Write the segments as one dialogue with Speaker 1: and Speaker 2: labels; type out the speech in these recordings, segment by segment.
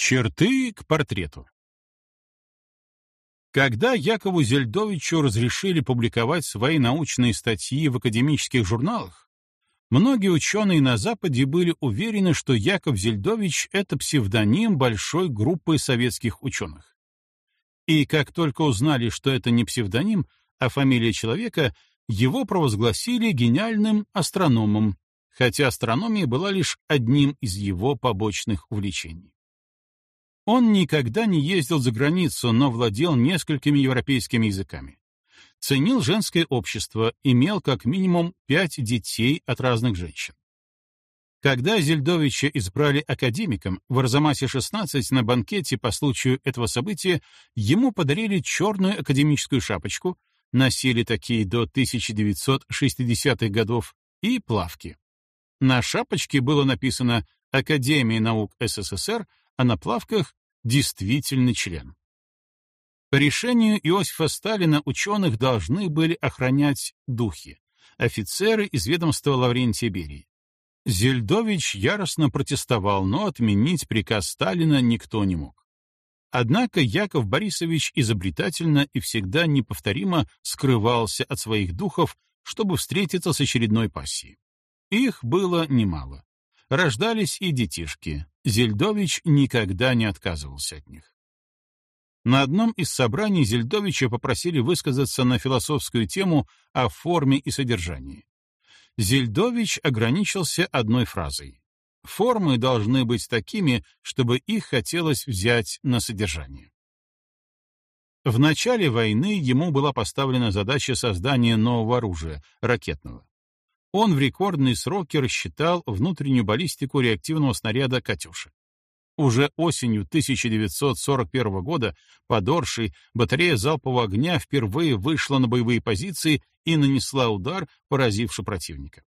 Speaker 1: Черты к портрету. Когда Якову Зельдовичу разрешили публиковать свои научные статьи в академических журналах, многие ученые на Западе были уверены, что Яков Зельдович — это псевдоним большой группы советских ученых. И как только узнали, что это не псевдоним, а фамилия человека, его провозгласили гениальным астрономом, хотя астрономия была лишь одним из его побочных увлечений. Он никогда не ездил за границу, но владел несколькими европейскими языками. Ценил женское общество, имел как минимум пять детей от разных женщин. Когда Зельдовича избрали академиком, в Арзамасе-16 на банкете по случаю этого события ему подарили черную академическую шапочку, носили такие до 1960-х годов, и плавки. На шапочке было написано «Академия наук СССР», а на плавках действительный член. По решению Иосифа Сталина ученых должны были охранять духи, офицеры из ведомства Лаврентия Берии. Зельдович яростно протестовал, но отменить приказ Сталина никто не мог. Однако Яков Борисович изобретательно и всегда неповторимо скрывался от своих духов, чтобы встретиться с очередной пассией. Их было немало. Рождались и детишки, Зельдович никогда не отказывался от них. На одном из собраний Зельдовича попросили высказаться на философскую тему о форме и содержании. Зельдович ограничился одной фразой. Формы должны быть такими, чтобы их хотелось взять на содержание. В начале войны ему была поставлена задача создания нового оружия — ракетного он в рекордные сроки рассчитал внутреннюю баллистику реактивного снаряда «Катюша». Уже осенью 1941 года под батарея залпового огня впервые вышла на боевые позиции и нанесла удар, поразивший противника.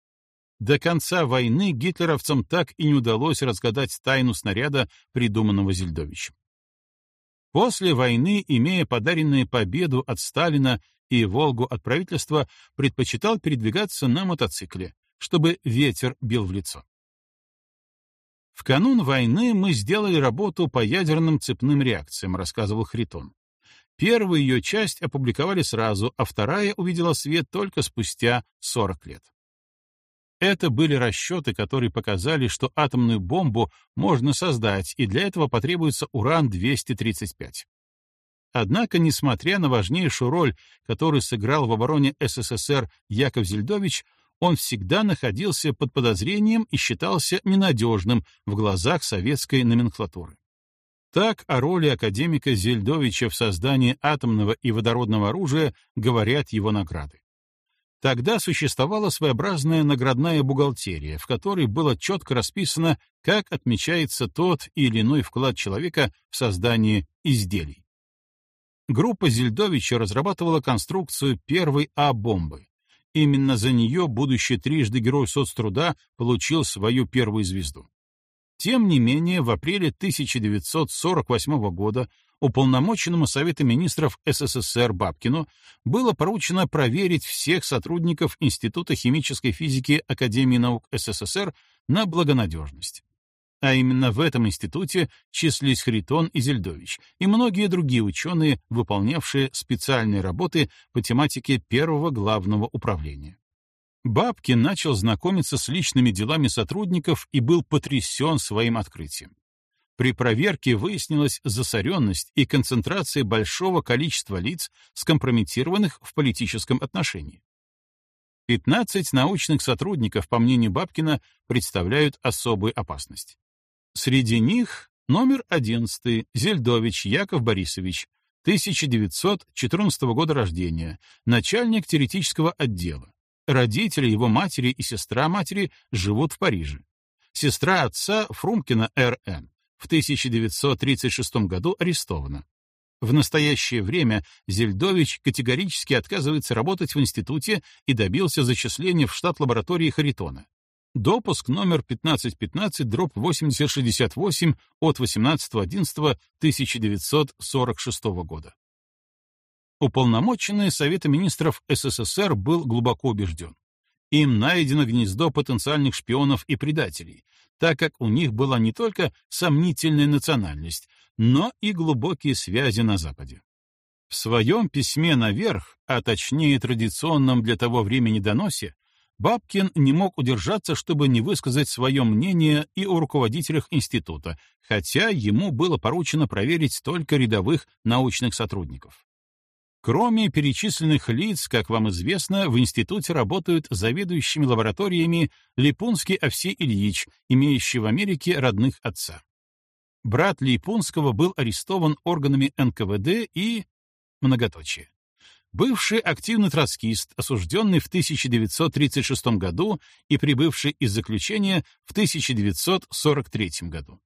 Speaker 1: До конца войны гитлеровцам так и не удалось разгадать тайну снаряда, придуманного Зельдовичем. После войны, имея подаренную победу от Сталина и «Волгу» от правительства, предпочитал передвигаться на мотоцикле, чтобы ветер бил в лицо. В канун войны мы сделали работу по ядерным цепным реакциям, рассказывал Хритон. Первую ее часть опубликовали сразу, а вторая увидела свет только спустя 40 лет. Это были расчеты, которые показали, что атомную бомбу можно создать, и для этого потребуется уран-235. Однако, несмотря на важнейшую роль, которую сыграл в обороне СССР Яков Зельдович, он всегда находился под подозрением и считался ненадежным в глазах советской номенклатуры. Так о роли академика Зельдовича в создании атомного и водородного оружия говорят его награды. Тогда существовала своеобразная наградная бухгалтерия, в которой было четко расписано, как отмечается тот или иной вклад человека в создание изделий. Группа Зельдовича разрабатывала конструкцию первой А-бомбы. Именно за нее будущий трижды герой соцтруда получил свою первую звезду. Тем не менее, в апреле 1948 года уполномоченному Совета министров СССР Бабкину было поручено проверить всех сотрудников Института химической физики Академии наук СССР на благонадежность. А именно в этом институте числились Хритон и Зельдович и многие другие ученые, выполнявшие специальные работы по тематике первого главного управления. Бабкин начал знакомиться с личными делами сотрудников и был потрясен своим открытием. При проверке выяснилась засоренность и концентрация большого количества лиц, скомпрометированных в политическом отношении. 15 научных сотрудников, по мнению Бабкина, представляют особую опасность. Среди них номер 11 Зельдович Яков Борисович, 1914 года рождения, начальник теоретического отдела. Родители его матери и сестра матери живут в Париже. Сестра отца Фрумкина Р.Н в 1936 году арестована. В настоящее время Зельдович категорически отказывается работать в институте и добился зачисления в штат лаборатории Харитона. Допуск номер 1515 дробь 8068 от 18.11.1946 года. Уполномоченный Совета министров СССР был глубоко убежден. Им найдено гнездо потенциальных шпионов и предателей, так как у них была не только сомнительная национальность, но и глубокие связи на Западе. В своем письме наверх, а точнее традиционном для того времени доносе, Бабкин не мог удержаться, чтобы не высказать свое мнение и о руководителях института, хотя ему было поручено проверить только рядовых научных сотрудников. Кроме перечисленных лиц, как вам известно, в институте работают заведующими лабораториями Липунский Овсей Ильич, имеющий в Америке родных отца. Брат Липунского был арестован органами НКВД и... многоточие. Бывший активный троцкист, осужденный в 1936 году и прибывший из заключения в 1943 году.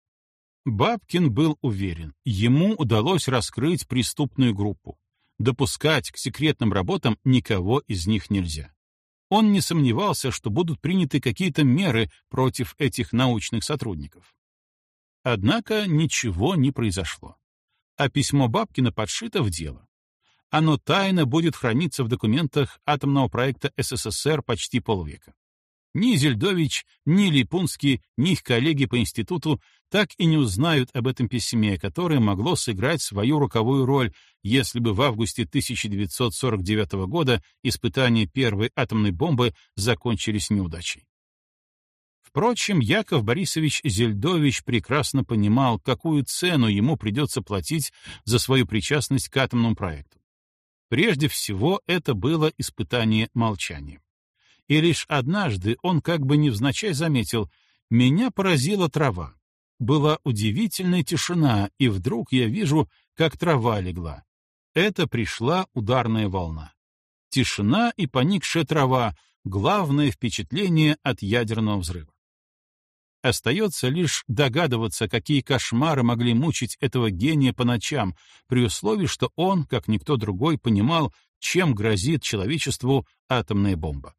Speaker 1: Бабкин был уверен, ему удалось раскрыть преступную группу. Допускать к секретным работам никого из них нельзя. Он не сомневался, что будут приняты какие-то меры против этих научных сотрудников. Однако ничего не произошло. А письмо Бабкина подшито в дело. Оно тайно будет храниться в документах атомного проекта СССР почти полвека. Ни Зельдович, ни Липунский, ни их коллеги по институту так и не узнают об этом письме, которое могло сыграть свою роковую роль, если бы в августе 1949 года испытания первой атомной бомбы закончились неудачей. Впрочем, Яков Борисович Зельдович прекрасно понимал, какую цену ему придется платить за свою причастность к атомному проекту. Прежде всего, это было испытание молчанием. И лишь однажды он как бы невзначай заметил, «Меня поразила трава. Была удивительная тишина, и вдруг я вижу, как трава легла. Это пришла ударная волна. Тишина и поникшая трава — главное впечатление от ядерного взрыва. Остается лишь догадываться, какие кошмары могли мучить этого гения по ночам, при условии, что он, как никто другой, понимал, чем грозит человечеству атомная бомба.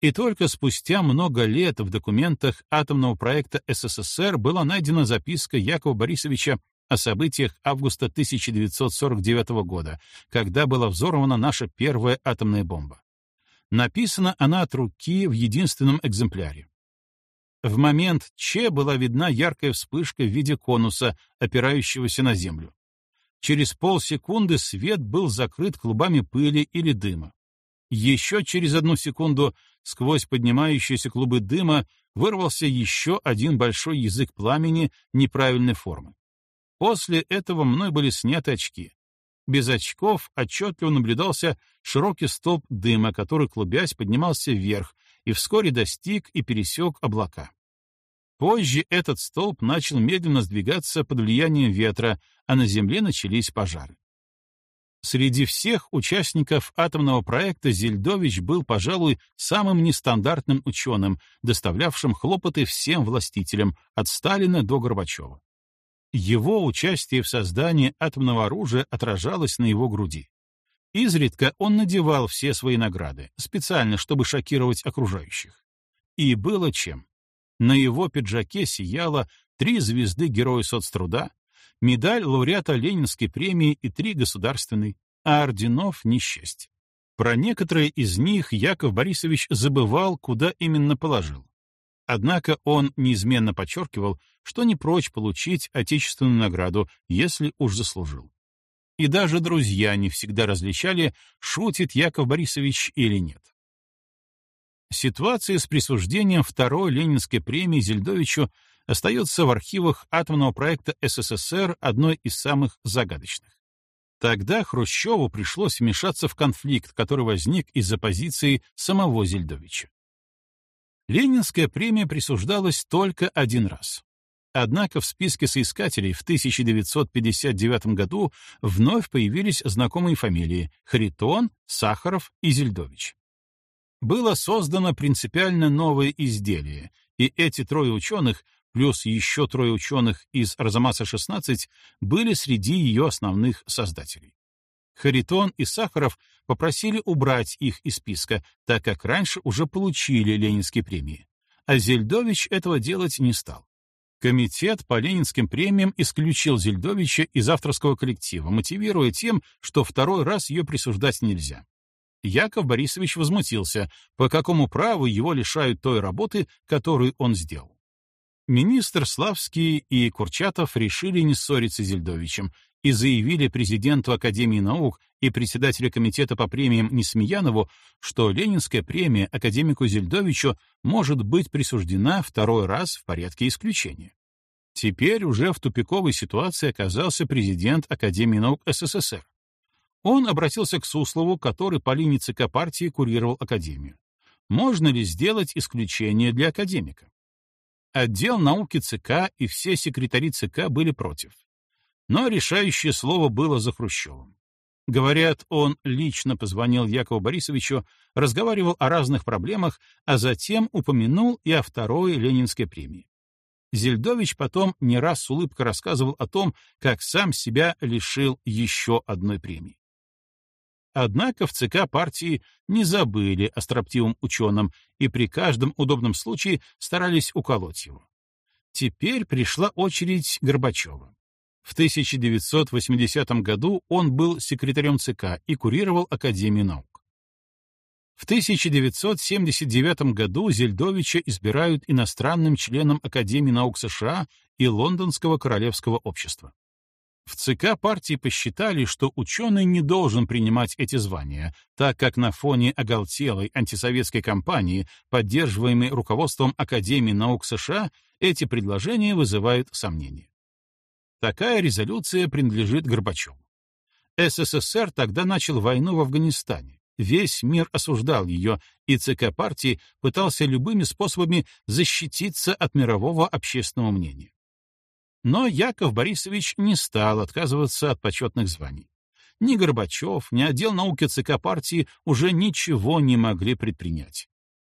Speaker 1: И только спустя много лет в документах атомного проекта СССР была найдена записка Якова Борисовича о событиях августа 1949 года, когда была взорвана наша первая атомная бомба. Написана она от руки в единственном экземпляре. В момент Че была видна яркая вспышка в виде конуса, опирающегося на землю. Через полсекунды свет был закрыт клубами пыли или дыма. Еще через одну секунду сквозь поднимающиеся клубы дыма вырвался еще один большой язык пламени неправильной формы. После этого мной были сняты очки. Без очков отчетливо наблюдался широкий столб дыма, который, клубясь, поднимался вверх, и вскоре достиг и пересек облака. Позже этот столб начал медленно сдвигаться под влиянием ветра, а на Земле начались пожары. Среди всех участников атомного проекта Зельдович был, пожалуй, самым нестандартным ученым, доставлявшим хлопоты всем властителям, от Сталина до Горбачева. Его участие в создании атомного оружия отражалось на его груди. Изредка он надевал все свои награды, специально, чтобы шокировать окружающих. И было чем. На его пиджаке сияло три звезды Героя соцтруда, медаль лауреата Ленинской премии и три государственной, а орденов не счесть. Про некоторые из них Яков Борисович забывал, куда именно положил. Однако он неизменно подчеркивал, что не прочь получить отечественную награду, если уж заслужил и даже друзья не всегда различали, шутит Яков Борисович или нет. Ситуация с присуждением второй Ленинской премии Зельдовичу остается в архивах атомного проекта СССР одной из самых загадочных. Тогда Хрущеву пришлось вмешаться в конфликт, который возник из-за позиции самого Зельдовича. Ленинская премия присуждалась только один раз. Однако в списке соискателей в 1959 году вновь появились знакомые фамилии — Харитон, Сахаров и Зельдович. Было создано принципиально новое изделие, и эти трое ученых, плюс еще трое ученых из Арзамаса-16, были среди ее основных создателей. Харитон и Сахаров попросили убрать их из списка, так как раньше уже получили Ленинские премии. А Зельдович этого делать не стал. Комитет по ленинским премиям исключил Зельдовича из авторского коллектива, мотивируя тем, что второй раз ее присуждать нельзя. Яков Борисович возмутился, по какому праву его лишают той работы, которую он сделал. Министр Славский и Курчатов решили не ссориться с Зельдовичем и заявили президенту Академии наук и председателю комитета по премиям Несмеянову, что Ленинская премия академику Зельдовичу может быть присуждена второй раз в порядке исключения. Теперь уже в тупиковой ситуации оказался президент Академии наук СССР. Он обратился к Суслову, который по линии ЦК партии курировал Академию. Можно ли сделать исключение для академика? Отдел науки ЦК и все секретари ЦК были против. Но решающее слово было за Хрущевым. Говорят, он лично позвонил Якову Борисовичу, разговаривал о разных проблемах, а затем упомянул и о второй Ленинской премии. Зельдович потом не раз с улыбкой рассказывал о том, как сам себя лишил еще одной премии. Однако в ЦК партии не забыли о строптивом ученом и при каждом удобном случае старались уколоть его. Теперь пришла очередь Горбачева. В 1980 году он был секретарем ЦК и курировал Академию наук. В 1979 году Зельдовича избирают иностранным членом Академии наук США и Лондонского королевского общества. В ЦК партии посчитали, что ученый не должен принимать эти звания, так как на фоне оголтелой антисоветской кампании, поддерживаемой руководством Академии наук США, эти предложения вызывают сомнения. Такая резолюция принадлежит Горбачеву. СССР тогда начал войну в Афганистане. Весь мир осуждал ее, и ЦК партии пытался любыми способами защититься от мирового общественного мнения. Но Яков Борисович не стал отказываться от почетных званий. Ни Горбачев, ни отдел науки ЦК партии уже ничего не могли предпринять.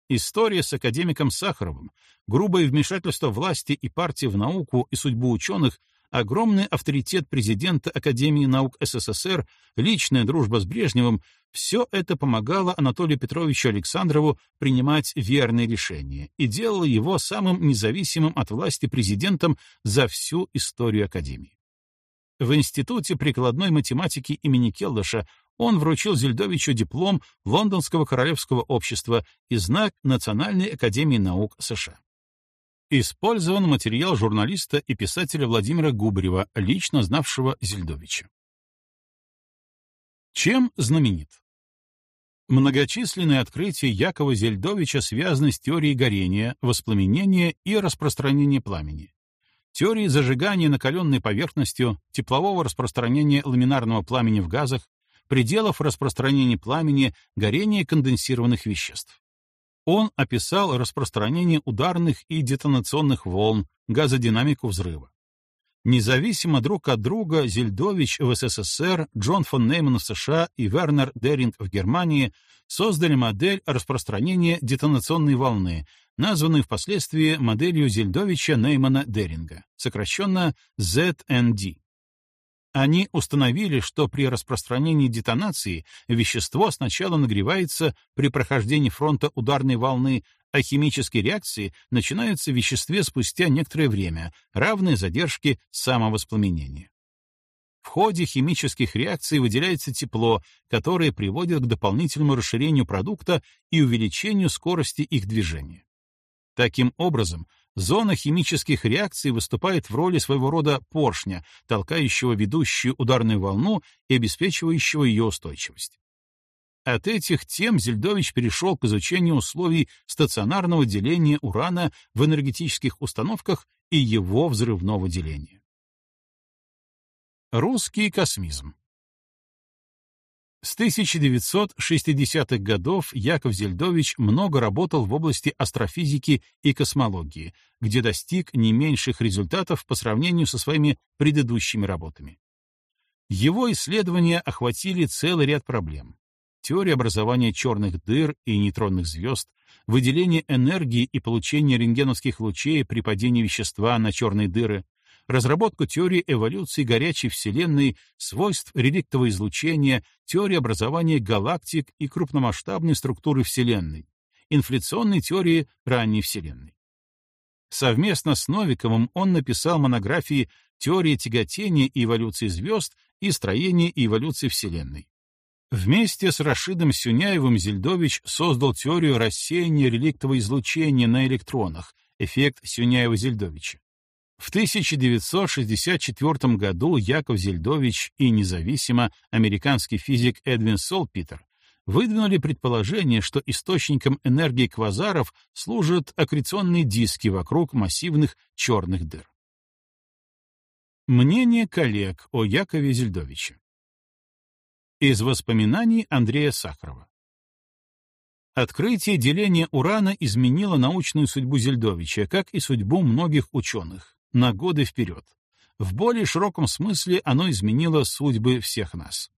Speaker 1: История с академиком Сахаровым, грубое вмешательство власти и партии в науку и судьбу ученых огромный авторитет президента Академии наук СССР, личная дружба с Брежневым — все это помогало Анатолию Петровичу Александрову принимать верные решения и делало его самым независимым от власти президентом за всю историю Академии. В Институте прикладной математики имени Келдыша он вручил Зельдовичу диплом Лондонского королевского общества и знак Национальной академии наук США. Использован материал журналиста и писателя Владимира Губарева, лично знавшего Зельдовича. Чем знаменит? Многочисленные открытия Якова Зельдовича связаны с теорией горения, воспламенения и распространения пламени, теорией зажигания накаленной поверхностью, теплового распространения ламинарного пламени в газах, пределов распространения пламени, горения конденсированных веществ. Он описал распространение ударных и детонационных волн, газодинамику взрыва. Независимо друг от друга Зельдович в СССР, Джон фон Нейман в США и Вернер Деринг в Германии создали модель распространения детонационной волны, названную впоследствии моделью Зельдовича-Неймана-Деринга, сокращенно ZND. Они установили, что при распространении детонации вещество сначала нагревается при прохождении фронта ударной волны, а химические реакции начинаются в веществе спустя некоторое время, равной задержке самовоспламенения. В ходе химических реакций выделяется тепло, которое приводит к дополнительному расширению продукта и увеличению скорости их движения. Таким образом, Зона химических реакций выступает в роли своего рода поршня, толкающего ведущую ударную волну и обеспечивающего ее устойчивость. От этих тем Зельдович перешел к изучению условий стационарного деления урана в энергетических установках и его взрывного деления. Русский космизм с 1960-х годов Яков Зельдович много работал в области астрофизики и космологии, где достиг не меньших результатов по сравнению со своими предыдущими работами. Его исследования охватили целый ряд проблем. Теория образования черных дыр и нейтронных звезд, выделение энергии и получение рентгеновских лучей при падении вещества на черные дыры, разработку теории эволюции горячей Вселенной, свойств реликтового излучения, теории образования галактик и крупномасштабной структуры Вселенной, инфляционной теории ранней Вселенной. Совместно с Новиковым он написал монографии «Теория тяготения и эволюции звезд» и «Строение и эволюция Вселенной». Вместе с Рашидом Сюняевым Зельдович создал теорию рассеяния реликтового излучения на электронах, эффект Сюняева-Зельдовича. В 1964 году Яков Зельдович и независимо американский физик Эдвин Солпитер выдвинули предположение, что источником энергии квазаров служат аккреционные диски вокруг массивных черных дыр. Мнение коллег о Якове Зельдовиче. Из воспоминаний Андрея Сахарова. Открытие деления урана изменило научную судьбу Зельдовича, как и судьбу многих ученых, на годы вперед. В более широком смысле оно изменило судьбы всех нас.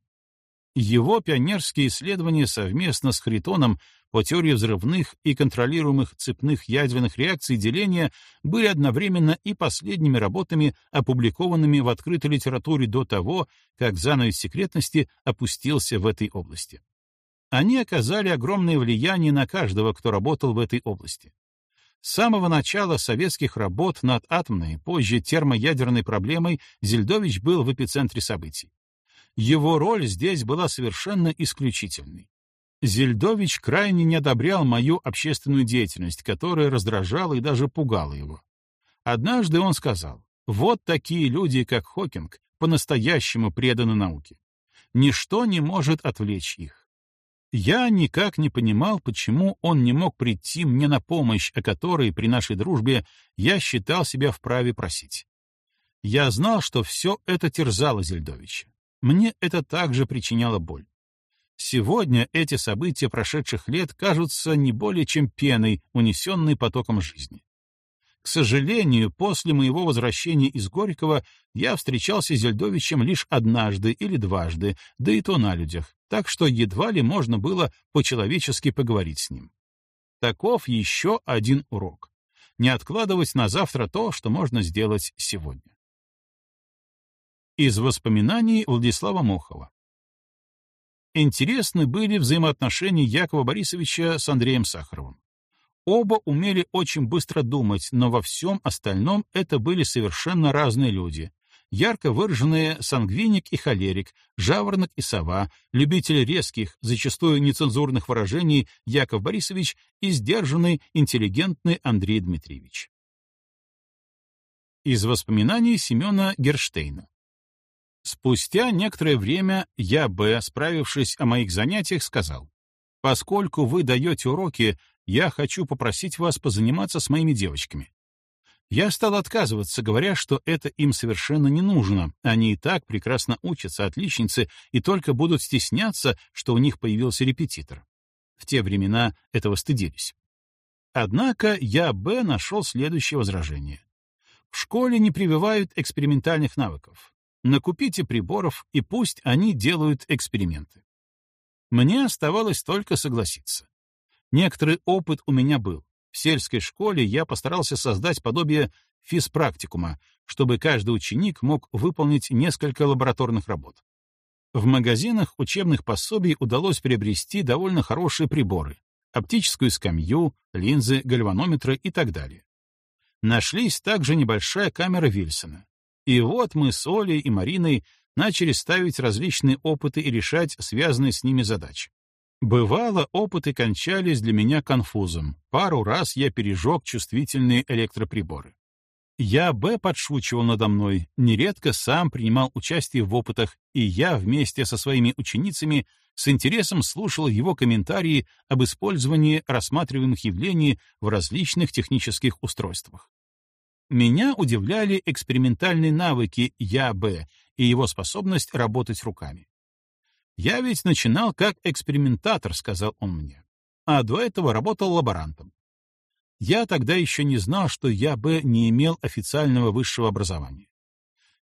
Speaker 1: Его пионерские исследования совместно с Хритоном по теории взрывных и контролируемых цепных ядерных реакций деления были одновременно и последними работами, опубликованными в открытой литературе до того, как занавес секретности опустился в этой области. Они оказали огромное влияние на каждого, кто работал в этой области. С самого начала советских работ над атомной, позже термоядерной проблемой Зельдович был в эпицентре событий. Его роль здесь была совершенно исключительной. Зельдович крайне не одобрял мою общественную деятельность, которая раздражала и даже пугала его. Однажды он сказал, вот такие люди, как Хокинг, по-настоящему преданы науке. Ничто не может отвлечь их. Я никак не понимал, почему он не мог прийти мне на помощь, о которой при нашей дружбе я считал себя вправе просить. Я знал, что все это терзало Зельдовича. Мне это также причиняло боль. Сегодня эти события прошедших лет кажутся не более чем пеной, унесенной потоком жизни. К сожалению, после моего возвращения из Горького я встречался с Зельдовичем лишь однажды или дважды, да и то на людях, так что едва ли можно было по-человечески поговорить с ним. Таков еще один урок. Не откладывать на завтра то, что можно сделать сегодня. Из воспоминаний Владислава Мохова. Интересны были взаимоотношения Якова Борисовича с Андреем Сахаровым. Оба умели очень быстро думать, но во всем остальном это были совершенно разные люди. Ярко выраженные сангвиник и холерик, жаворонок и сова, любитель резких, зачастую нецензурных выражений Яков Борисович и сдержанный, интеллигентный Андрей Дмитриевич. Из воспоминаний Семена Герштейна. Спустя некоторое время я, Б, справившись о моих занятиях, сказал, «Поскольку вы даете уроки, я хочу попросить вас позаниматься с моими девочками». Я стал отказываться, говоря, что это им совершенно не нужно, они и так прекрасно учатся, отличницы, и только будут стесняться, что у них появился репетитор. В те времена этого стыдились. Однако я, Б, нашел следующее возражение. В школе не прививают экспериментальных навыков. Накупите приборов, и пусть они делают эксперименты. Мне оставалось только согласиться. Некоторый опыт у меня был. В сельской школе я постарался создать подобие физпрактикума, чтобы каждый ученик мог выполнить несколько лабораторных работ. В магазинах учебных пособий удалось приобрести довольно хорошие приборы — оптическую скамью, линзы, гальванометры и так далее. Нашлись также небольшая камера Вильсона. И вот мы с Олей и Мариной начали ставить различные опыты и решать связанные с ними задачи. Бывало, опыты кончались для меня конфузом. Пару раз я пережег чувствительные электроприборы. Я, Б, подшучивал надо мной, нередко сам принимал участие в опытах, и я вместе со своими ученицами с интересом слушал его комментарии об использовании рассматриваемых явлений в различных технических устройствах. Меня удивляли экспериментальные навыки Я-Б и его способность работать руками. «Я ведь начинал как экспериментатор», — сказал он мне, а до этого работал лаборантом. Я тогда еще не знал, что Я-Б не имел официального высшего образования.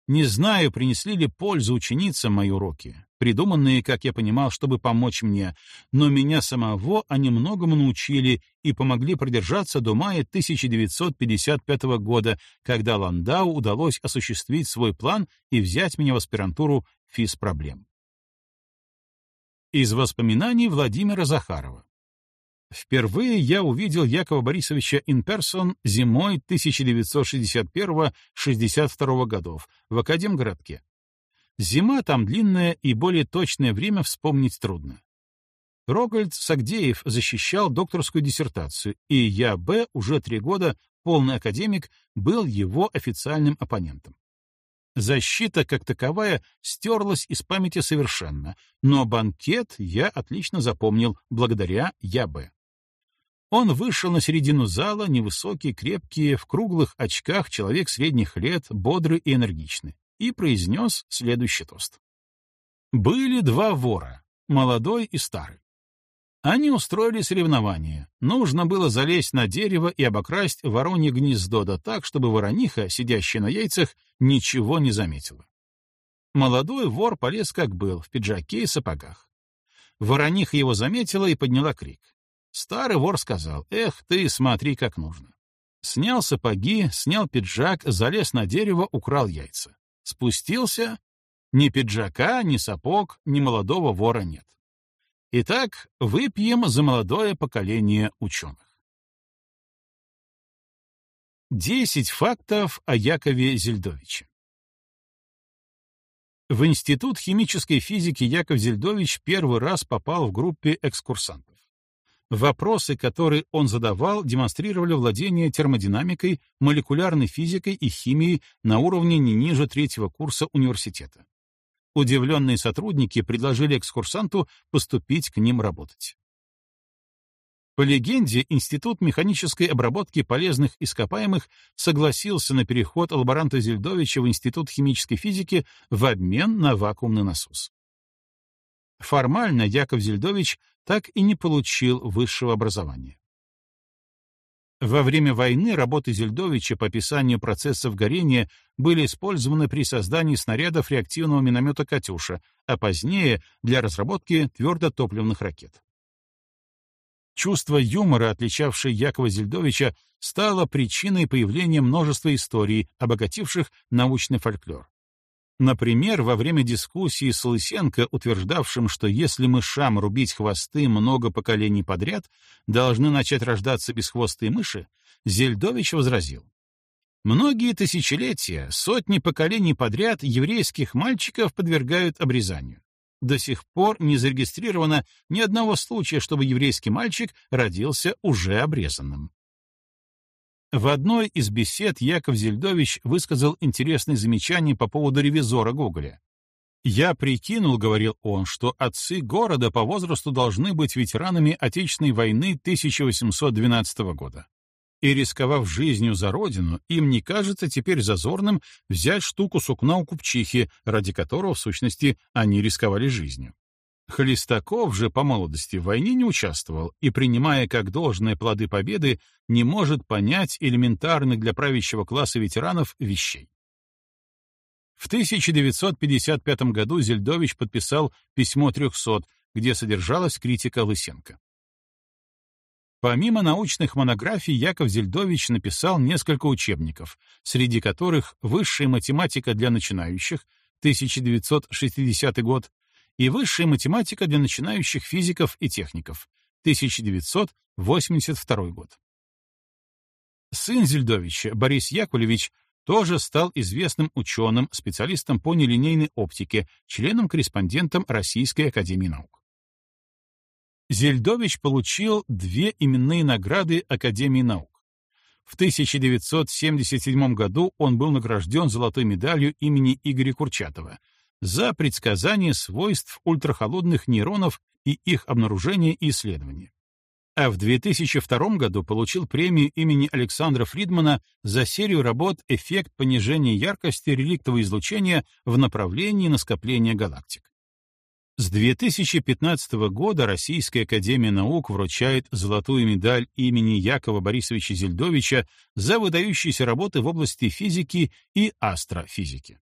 Speaker 1: Не знаю, принесли ли пользу ученицам мои уроки, придуманные, как я понимал, чтобы помочь мне, но меня самого они многому научили и помогли продержаться до мая 1955 года, когда Ландау удалось осуществить свой план и взять меня в аспирантуру физпроблем. Из воспоминаний Владимира Захарова. Впервые я увидел Якова Борисовича person зимой 1961-62 годов в Академгородке. Зима там длинная и более точное время вспомнить трудно. Рогальд Сагдеев защищал докторскую диссертацию, и я, Б, уже три года, полный академик, был его официальным оппонентом. Защита, как таковая, стерлась из памяти совершенно, но банкет я отлично запомнил благодаря Я-Б. Он вышел на середину зала, невысокий, крепкий, в круглых очках, человек средних лет, бодрый и энергичный, и произнес следующий тост. Были два вора, молодой и старый. Они устроили соревнование. Нужно было залезть на дерево и обокрасть воронье гнездо да так, чтобы ворониха, сидящая на яйцах, ничего не заметила. Молодой вор полез как был, в пиджаке и сапогах. Ворониха его заметила и подняла крик. Старый вор сказал, «Эх ты, смотри, как нужно». Снял сапоги, снял пиджак, залез на дерево, украл яйца. Спустился — ни пиджака, ни сапог, ни молодого вора нет. Итак, выпьем за молодое поколение ученых. Десять фактов о Якове Зельдовиче. В Институт химической физики Яков Зельдович первый раз попал в группе экскурсантов. Вопросы, которые он задавал, демонстрировали владение термодинамикой, молекулярной физикой и химией на уровне не ниже третьего курса университета. Удивленные сотрудники предложили экскурсанту поступить к ним работать. По легенде, Институт механической обработки полезных ископаемых согласился на переход лаборанта Зельдовича в Институт химической физики в обмен на вакуумный насос. Формально Яков Зельдович так и не получил высшего образования. Во время войны работы Зельдовича по описанию процессов горения были использованы при создании снарядов реактивного миномета «Катюша», а позднее — для разработки твердотопливных ракет. Чувство юмора, отличавшее Якова Зельдовича, стало причиной появления множества историй, обогативших научный фольклор. Например, во время дискуссии с Лысенко, утверждавшим, что если мышам рубить хвосты много поколений подряд, должны начать рождаться бесхвостые мыши, Зельдович возразил. Многие тысячелетия, сотни поколений подряд еврейских мальчиков подвергают обрезанию. До сих пор не зарегистрировано ни одного случая, чтобы еврейский мальчик родился уже обрезанным. В одной из бесед Яков Зельдович высказал интересное замечание по поводу ревизора Гоголя. «Я прикинул, — говорил он, — что отцы города по возрасту должны быть ветеранами Отечественной войны 1812 года. И, рисковав жизнью за родину, им не кажется теперь зазорным взять штуку сукна у купчихи, ради которого, в сущности, они рисковали жизнью. Хлестаков же по молодости в войне не участвовал и, принимая как должное плоды победы, не может понять элементарных для правящего класса ветеранов вещей. В 1955 году Зельдович подписал письмо 300, где содержалась критика Лысенко. Помимо научных монографий, Яков Зельдович написал несколько учебников, среди которых «Высшая математика для начинающих» 1960 год, и высшая математика для начинающих физиков и техников, 1982 год. Сын Зельдовича, Борис Яковлевич, тоже стал известным ученым, специалистом по нелинейной оптике, членом-корреспондентом Российской академии наук. Зельдович получил две именные награды Академии наук. В 1977 году он был награжден золотой медалью имени Игоря Курчатова за предсказание свойств ультрахолодных нейронов и их обнаружение и исследование. А в 2002 году получил премию имени Александра Фридмана за серию работ «Эффект понижения яркости реликтового излучения в направлении на скопление галактик». С 2015 года Российская академия наук вручает золотую медаль имени Якова Борисовича Зельдовича за выдающиеся работы в области физики и астрофизики.